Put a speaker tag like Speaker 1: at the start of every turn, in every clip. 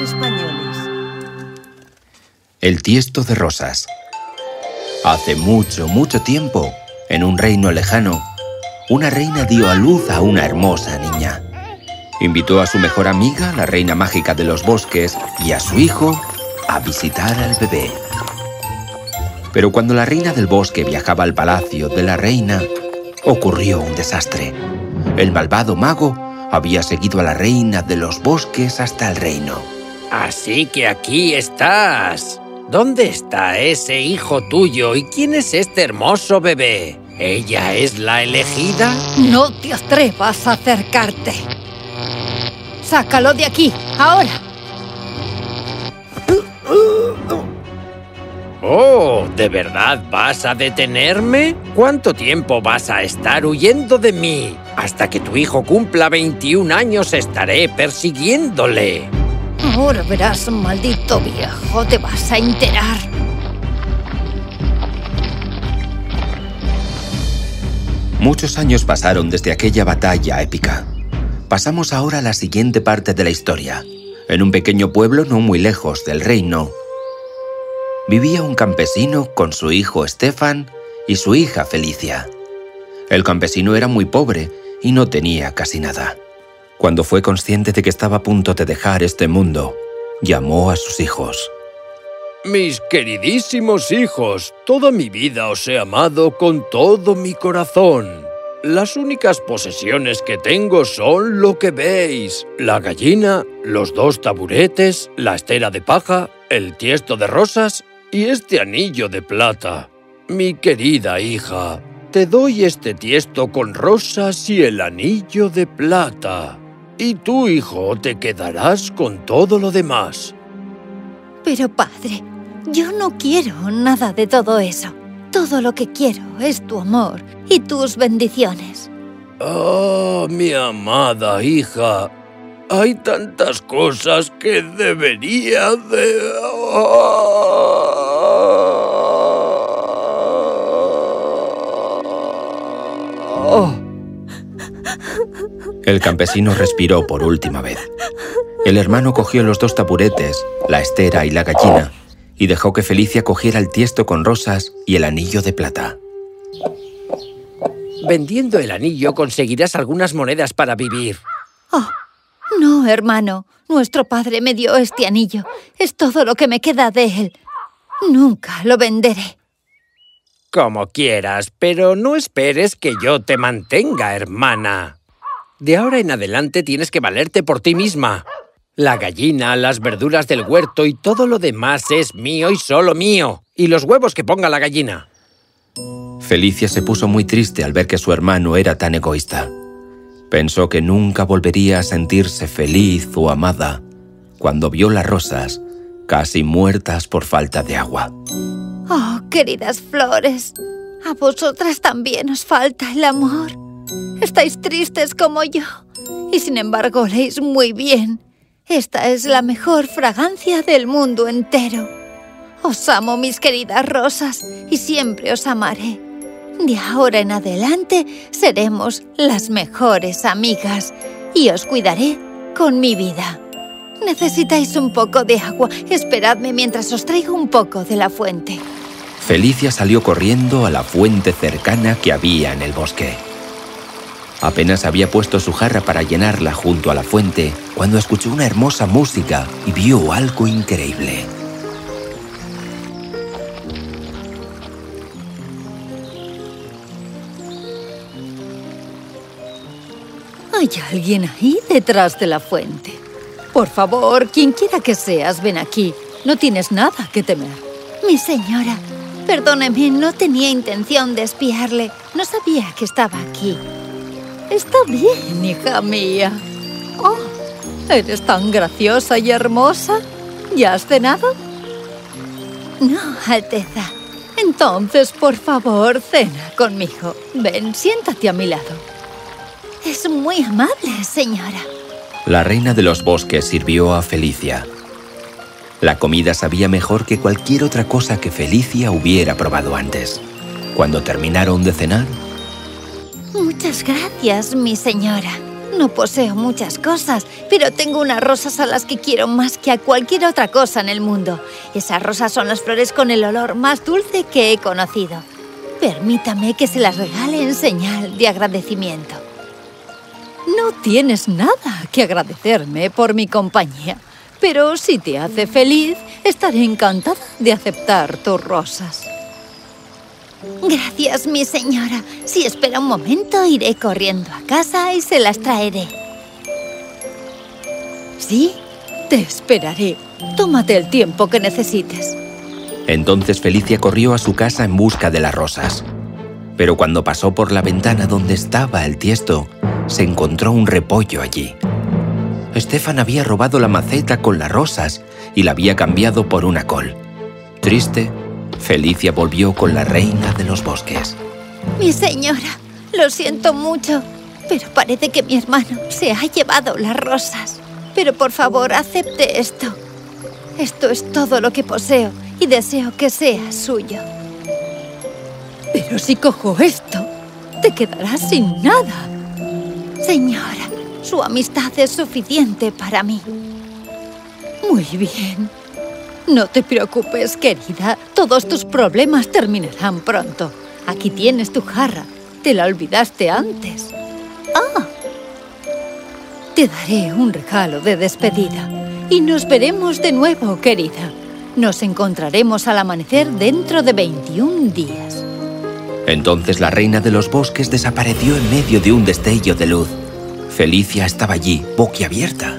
Speaker 1: Españoles.
Speaker 2: El tiesto de rosas. Hace mucho, mucho tiempo, en un reino lejano, una reina dio a luz a una hermosa niña. Invitó a su mejor amiga, la reina mágica de los bosques, y a su hijo a visitar al bebé. Pero cuando la reina del bosque viajaba al palacio de la reina, ocurrió un desastre. El malvado mago había seguido a la reina de los bosques hasta el reino.
Speaker 3: Así que aquí estás. ¿Dónde está ese hijo tuyo y quién es este hermoso bebé? ¿Ella es la elegida?
Speaker 4: No te atrevas a acercarte. Sácalo de aquí, ahora.
Speaker 3: Oh, ¿de verdad vas a detenerme? ¿Cuánto tiempo vas a estar huyendo de mí? Hasta que tu hijo cumpla 21 años estaré persiguiéndole.
Speaker 4: Ahora maldito viejo, te vas a enterar.
Speaker 2: Muchos años pasaron desde aquella batalla épica. Pasamos ahora a la siguiente parte de la historia. En un pequeño pueblo no muy lejos del reino, vivía un campesino con su hijo Stefan y su hija Felicia. El campesino era muy pobre y no tenía casi nada. Cuando fue consciente de que estaba a punto de dejar este mundo, llamó a sus hijos.
Speaker 3: Mis queridísimos hijos, toda mi vida os he amado con todo mi corazón. Las únicas posesiones que tengo son lo que veis. La gallina, los dos taburetes, la estera de paja, el tiesto de rosas y este anillo de plata. Mi querida hija, te doy este tiesto con rosas y el anillo de plata. Y tú, hijo, te quedarás con todo lo demás.
Speaker 4: Pero padre, yo no quiero nada de todo eso. Todo lo que quiero es tu amor y tus bendiciones.
Speaker 3: Oh, mi amada hija, hay tantas cosas que debería de...
Speaker 2: El campesino respiró por última vez. El hermano cogió los dos taburetes, la estera y la gallina, y dejó que Felicia cogiera el tiesto con rosas y el anillo de plata.
Speaker 3: Vendiendo el anillo conseguirás algunas monedas para vivir.
Speaker 4: Oh, no, hermano. Nuestro padre me dio este anillo. Es todo lo que me queda de él. Nunca lo venderé.
Speaker 3: Como quieras, pero no esperes que yo te mantenga, hermana. De ahora en adelante tienes que valerte por ti misma. La gallina, las verduras del huerto y todo lo demás es mío y solo mío. Y los huevos que ponga la gallina.
Speaker 2: Felicia se puso muy triste al ver que su hermano era tan egoísta. Pensó que nunca volvería a sentirse feliz o amada cuando vio las rosas casi muertas por falta de agua.
Speaker 4: Oh, queridas flores, a vosotras también os falta el amor. Estáis tristes como yo y sin embargo oléis muy bien. Esta es la mejor fragancia del mundo entero. Os amo, mis queridas rosas, y siempre os amaré. De ahora en adelante seremos las mejores amigas y os cuidaré con mi vida. Necesitáis un poco de agua. Esperadme mientras os traigo un poco de la fuente.
Speaker 2: Felicia salió corriendo a la fuente cercana que había en el bosque. Apenas había puesto su jarra para llenarla junto a la fuente cuando escuchó una hermosa música y vio algo increíble.
Speaker 4: Hay alguien ahí detrás de la fuente. Por favor, quien quiera que seas, ven aquí. No tienes nada que temer. Mi señora, perdóneme, no tenía intención de espiarle. No sabía que estaba aquí. Está bien, hija mía. Oh, ¿eres tan graciosa y hermosa? ¿Ya has cenado? No, Alteza. Entonces, por favor, cena conmigo. Ven, siéntate a mi lado. Es muy amable, señora.
Speaker 2: La reina de los bosques sirvió a Felicia. La comida sabía mejor que cualquier otra cosa que Felicia hubiera probado antes. Cuando terminaron de cenar...
Speaker 4: Muchas gracias, mi señora. No poseo muchas cosas, pero tengo unas rosas a las que quiero más que a cualquier otra cosa en el mundo. Esas rosas son las flores con el olor más dulce que he conocido. Permítame que se las regale en señal de agradecimiento. No tienes nada que agradecerme por mi compañía, pero si te hace feliz, estaré encantada de aceptar tus rosas. Gracias, mi señora. Si espera un momento, iré corriendo a casa y se las traeré. Sí, te esperaré. Tómate el tiempo que necesites.
Speaker 2: Entonces Felicia corrió a su casa en busca de las rosas. Pero cuando pasó por la ventana donde estaba el tiesto, se encontró un repollo allí. Estefan había robado la maceta con las rosas y la había cambiado por una col. Triste, Felicia volvió con la reina de los bosques.
Speaker 4: Mi señora, lo siento mucho, pero parece que mi hermano se ha llevado las rosas. Pero por favor, acepte esto. Esto es todo lo que poseo y deseo que sea suyo. Pero si cojo esto, te quedarás sin nada. Señora, su amistad es suficiente para mí. Muy bien. No te preocupes, querida. Todos tus problemas terminarán pronto. Aquí tienes tu jarra. Te la olvidaste antes. ¡Ah! Te daré un regalo de despedida. Y nos veremos de nuevo, querida. Nos encontraremos al amanecer dentro de 21 días.
Speaker 2: Entonces la reina de los bosques desapareció en medio de un destello de luz. Felicia estaba allí, boquiabierta.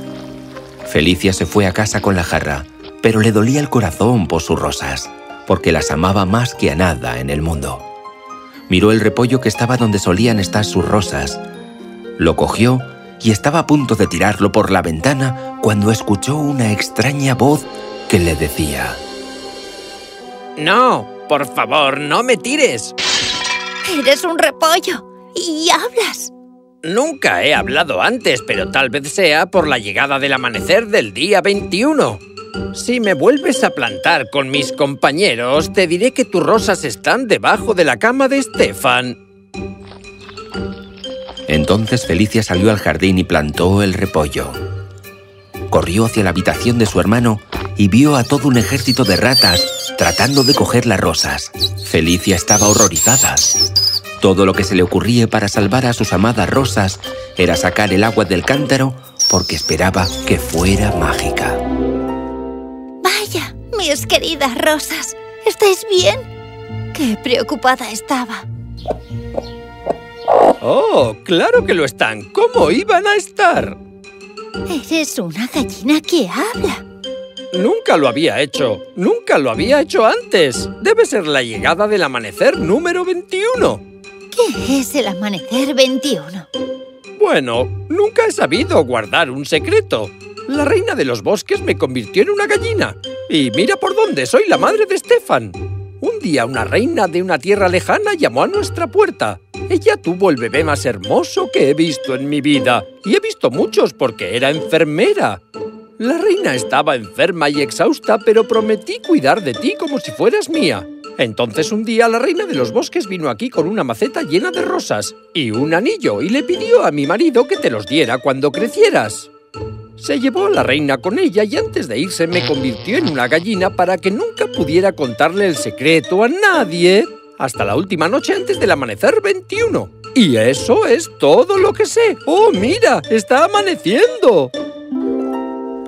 Speaker 2: Felicia se fue a casa con la jarra, pero le dolía el corazón por sus rosas, porque las amaba más que a nada en el mundo. Miró el repollo que estaba donde solían estar sus rosas. Lo cogió y estaba a punto de tirarlo por la ventana cuando escuchó una extraña voz que le decía...
Speaker 3: No, por favor, no me tires.
Speaker 4: Eres un repollo y hablas.
Speaker 3: Nunca he hablado antes, pero tal vez sea por la llegada del amanecer del día 21. Si me vuelves a plantar con mis compañeros, te diré que tus rosas están debajo de la cama de Stefan.
Speaker 2: Entonces Felicia salió al jardín y plantó el repollo. Corrió hacia la habitación de su hermano y vio a todo un ejército de ratas tratando de coger las rosas. Felicia estaba horrorizada. Todo lo que se le ocurría para salvar a sus amadas rosas era sacar el agua del cántaro porque esperaba que fuera mágica.
Speaker 4: Mis queridas rosas, ¿estáis bien? Qué preocupada estaba.
Speaker 3: Oh, claro que lo están. ¿Cómo iban a estar?
Speaker 4: Eres una gallina que habla.
Speaker 3: Nunca lo había hecho. Nunca lo había hecho antes. Debe ser la llegada del amanecer número 21.
Speaker 4: ¿Qué es el amanecer 21?
Speaker 3: Bueno, nunca he sabido guardar un secreto. La reina de los bosques me convirtió en una gallina. Y mira por dónde, soy la madre de Stefan. Un día una reina de una tierra lejana llamó a nuestra puerta. Ella tuvo el bebé más hermoso que he visto en mi vida. Y he visto muchos porque era enfermera. La reina estaba enferma y exhausta, pero prometí cuidar de ti como si fueras mía. Entonces un día la reina de los bosques vino aquí con una maceta llena de rosas y un anillo y le pidió a mi marido que te los diera cuando crecieras. Se llevó a la reina con ella y antes de irse me convirtió en una gallina para que nunca pudiera contarle el secreto a nadie hasta la última noche antes del amanecer 21. Y eso es todo lo que sé. ¡Oh, mira! ¡Está amaneciendo!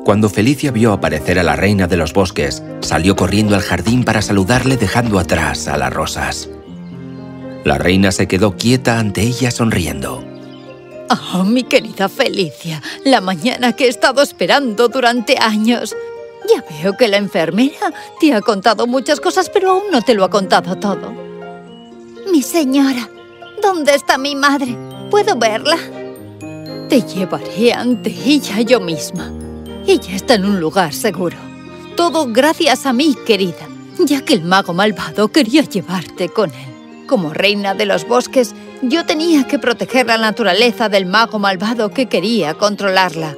Speaker 2: Cuando Felicia vio aparecer a la reina de los bosques, salió corriendo al jardín para saludarle dejando atrás a las rosas. La reina se quedó quieta ante ella sonriendo.
Speaker 4: Oh, mi querida Felicia, la mañana que he estado esperando durante años. Ya veo que la enfermera te ha contado muchas cosas, pero aún no te lo ha contado todo. Mi señora, ¿dónde está mi madre? ¿Puedo verla? Te llevaré ante ella yo misma. Ella está en un lugar seguro. Todo gracias a mí, querida, ya que el mago malvado quería llevarte con él. Como reina de los bosques, yo tenía que proteger la naturaleza del mago malvado que quería controlarla.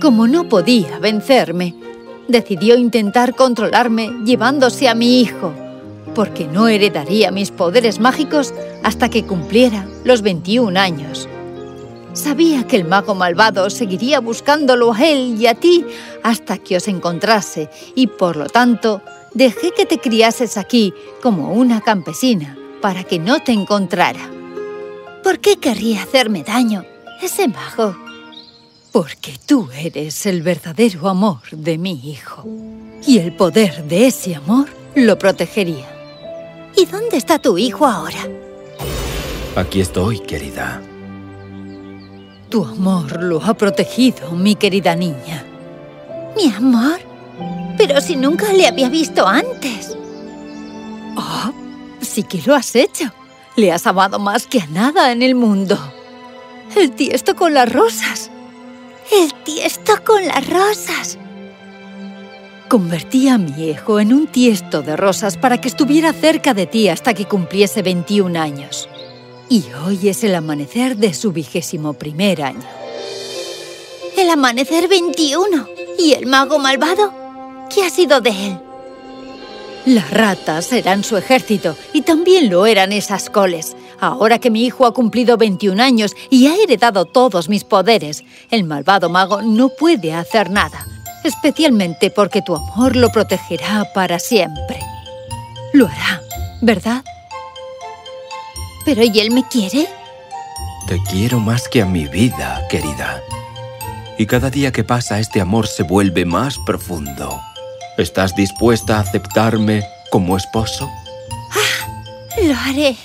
Speaker 4: Como no podía vencerme, decidió intentar controlarme llevándose a mi hijo, porque no heredaría mis poderes mágicos hasta que cumpliera los 21 años. Sabía que el mago malvado seguiría buscándolo a él y a ti hasta que os encontrase y, por lo tanto, dejé que te criases aquí como una campesina para que no te encontrara. ¿Por qué querría hacerme daño ese mago? Porque tú eres el verdadero amor de mi hijo. Y el poder de ese amor lo protegería. ¿Y dónde está tu hijo ahora?
Speaker 2: Aquí estoy, querida.
Speaker 4: Tu amor lo ha protegido, mi querida niña. ¿Mi amor? Pero si nunca le había visto antes. Oh, sí que lo has hecho. Le has amado más que a nada en el mundo. El tiesto con las rosas. El tiesto con las rosas. Convertí a mi hijo en un tiesto de rosas para que estuviera cerca de ti hasta que cumpliese 21 años. Y hoy es el amanecer de su vigésimo primer año. ¿El amanecer 21? ¿Y el mago malvado? ¿Qué ha sido de él? Las ratas eran su ejército y también lo eran esas coles. Ahora que mi hijo ha cumplido 21 años y ha heredado todos mis poderes, el malvado mago no puede hacer nada, especialmente porque tu amor lo protegerá para siempre. Lo hará, ¿verdad? ¿Pero y él me quiere?
Speaker 2: Te quiero más que a mi vida, querida. Y cada día que pasa este amor se vuelve más profundo. ¿Estás dispuesta a aceptarme como esposo?
Speaker 4: ¡Ah! Lo haré.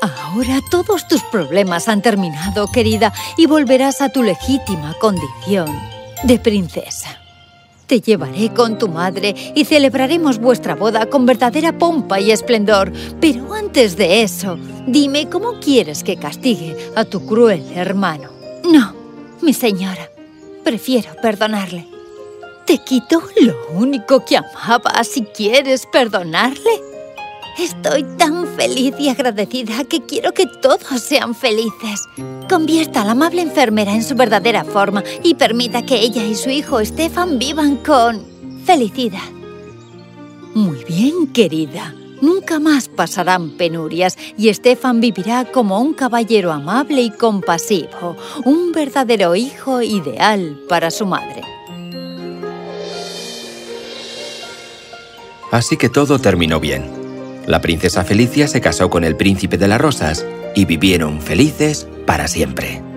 Speaker 4: Ahora todos tus problemas han terminado, querida, y volverás a tu legítima condición de princesa. Te llevaré con tu madre y celebraremos vuestra boda con verdadera pompa y esplendor. Pero antes de eso, dime cómo quieres que castigue a tu cruel hermano. No, mi señora, prefiero perdonarle. Te quito lo único que amaba si quieres perdonarle. Estoy tan feliz y agradecida que quiero que todos sean felices. Convierta a la amable enfermera en su verdadera forma y permita que ella y su hijo Stefan vivan con felicidad. Muy bien, querida. Nunca más pasarán penurias y Stefan vivirá como un caballero amable y compasivo, un verdadero hijo ideal para su madre.
Speaker 2: Así que todo terminó bien. La princesa Felicia se casó con el príncipe de las rosas y vivieron felices para siempre.